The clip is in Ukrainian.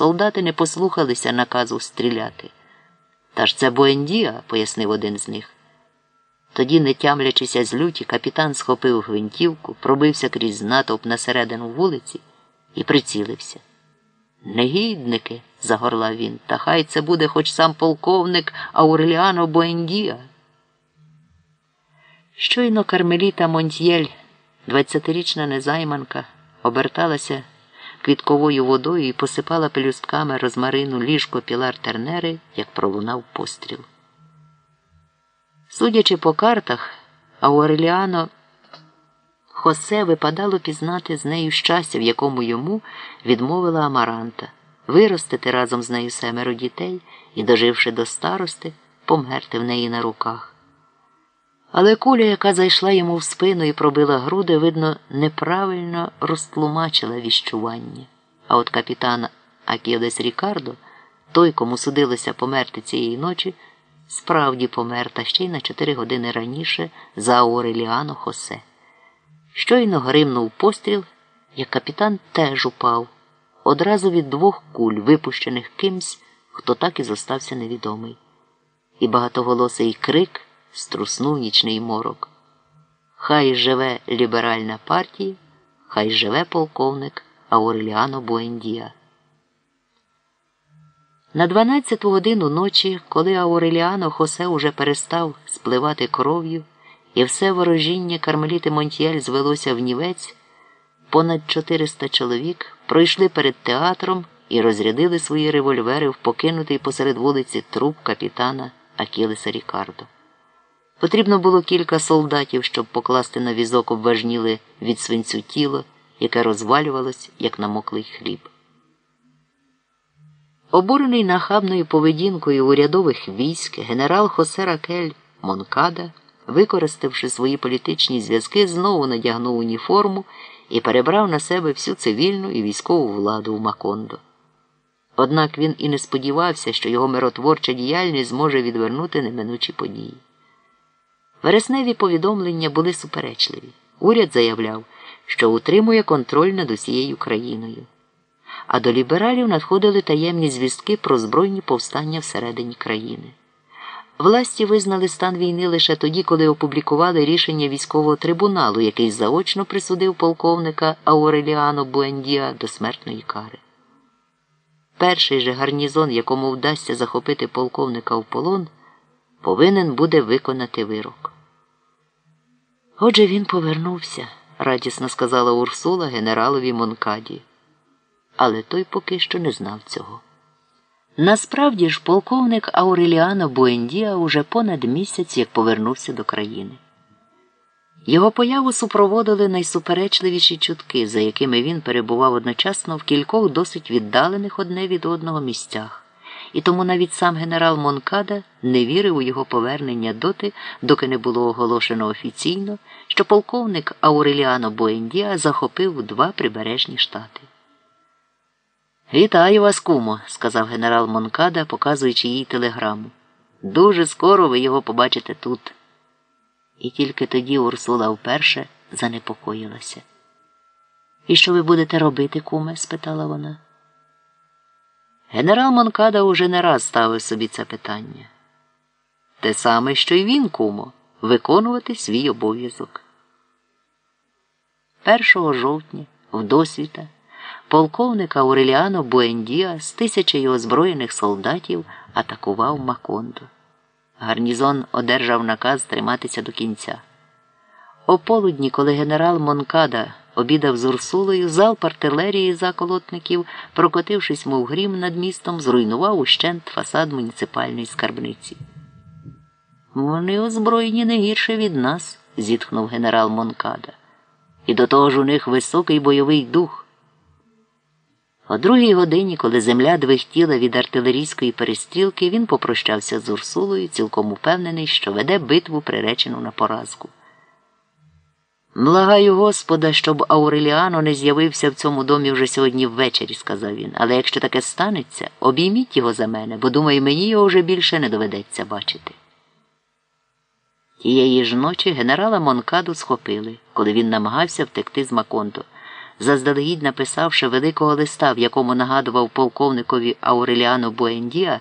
Солдати не послухалися наказу стріляти. Та ж це Буендія, пояснив один з них. Тоді, не тямлячися з люті, капітан схопив гвинтівку, пробився крізь натовп на середину вулиці і прицілився. Негідники, загорлав він, та хай це буде хоч сам полковник Ауреліано Буендія. Щойно Кармеліта Монтьєль, двадцятирічна незайманка, оберталася квітковою водою і посипала пелюстками розмарину ліжко пілар тернери, як пролунав постріл. Судячи по картах, Ауреліано Хосе випадало пізнати з нею щастя, в якому йому відмовила Амаранта, виростити разом з нею семеро дітей і, доживши до старости, померти в неї на руках. Але куля, яка зайшла йому в спину і пробила груди, видно, неправильно розтлумачила віщування. А от капітан Акіодес Рікардо, той, кому судилося померти цієї ночі, справді помер та ще й на чотири години раніше за Ауреліано Хосе. Щойно гримнув постріл, як капітан теж упав, одразу від двох куль, випущених кимсь, хто так і зостався невідомий. І багатоголосий крик струснув нічний морок. Хай живе ліберальна партія, хай живе полковник Ауреліано Буендія. На 12 годину ночі, коли Ауреліано Хосе уже перестав спливати кров'ю, і все ворожіння Кармеліти Монтьєль звелося в нівець, понад 400 чоловік пройшли перед театром і розрядили свої револьвери в покинутий посеред вулиці труп капітана Акілеса Рікардо. Потрібно було кілька солдатів, щоб покласти на візок обважніле від свинцю тіло, яке розвалювалось, як намоклий хліб. Обурений нахабною поведінкою урядових військ, генерал Хосе Ракель Монкада, використавши свої політичні зв'язки, знову надягнув уніформу і перебрав на себе всю цивільну і військову владу в Макондо. Однак він і не сподівався, що його миротворча діяльність зможе відвернути неминучі події. Вересневі повідомлення були суперечливі. Уряд заявляв, що утримує контроль над усією країною. А до лібералів надходили таємні звістки про збройні повстання всередині країни. Власті визнали стан війни лише тоді, коли опублікували рішення військового трибуналу, який заочно присудив полковника Ауреліано Буендіа до смертної кари. Перший же гарнізон, якому вдасться захопити полковника в полон, повинен буде виконати вирок. Отже, він повернувся, радісно сказала Урсула генералові Монкаді. Але той поки що не знав цього. Насправді ж, полковник Ауреліано Буендіа уже понад місяць як повернувся до країни. Його появу супроводили найсуперечливіші чутки, за якими він перебував одночасно в кількох досить віддалених одне від одного місцях, і тому навіть сам генерал Монкада не вірив у його повернення доти, доки не було оголошено офіційно, що полковник Ауреліано Буендіа захопив два прибережні штати. Вітаю вас, кумо, сказав генерал Монкада, показуючи їй телеграму. Дуже скоро ви його побачите тут. І тільки тоді Урсула вперше занепокоїлася. І що ви будете робити, куме? спитала вона. Генерал Монкада уже не раз ставив собі це питання. Те саме, що й він, кумо, виконувати свій обов'язок. 1 жовтня, в досвіта полковник Ауреліано Буендіа з тисячею озброєних солдатів атакував Макондо. Гарнізон одержав наказ триматися до кінця. О полудні, коли генерал Монкада обідав з Урсулою, залп артилерії заколотників, прокотившись, мов грім над містом, зруйнував ущент фасад муніципальної скарбниці. Вони озброєні не гірше від нас, зітхнув генерал Монкада. І до того ж у них високий бойовий дух. О другій годині, коли земля двихтіла від артилерійської перестрілки, він попрощався з Урсулою, цілком упевнений, що веде битву, приречену на поразку. Благаю Господа, щоб Ауреліано не з'явився в цьому домі вже сьогодні ввечері, сказав він. Але якщо таке станеться, обійміть його за мене, бо думаю, мені його вже більше не доведеться бачити. Тієї ж ночі генерала Монкаду схопили, коли він намагався втекти з Маконто. заздалегідь написавши великого листа, в якому нагадував полковникові Ауреліану Буендіа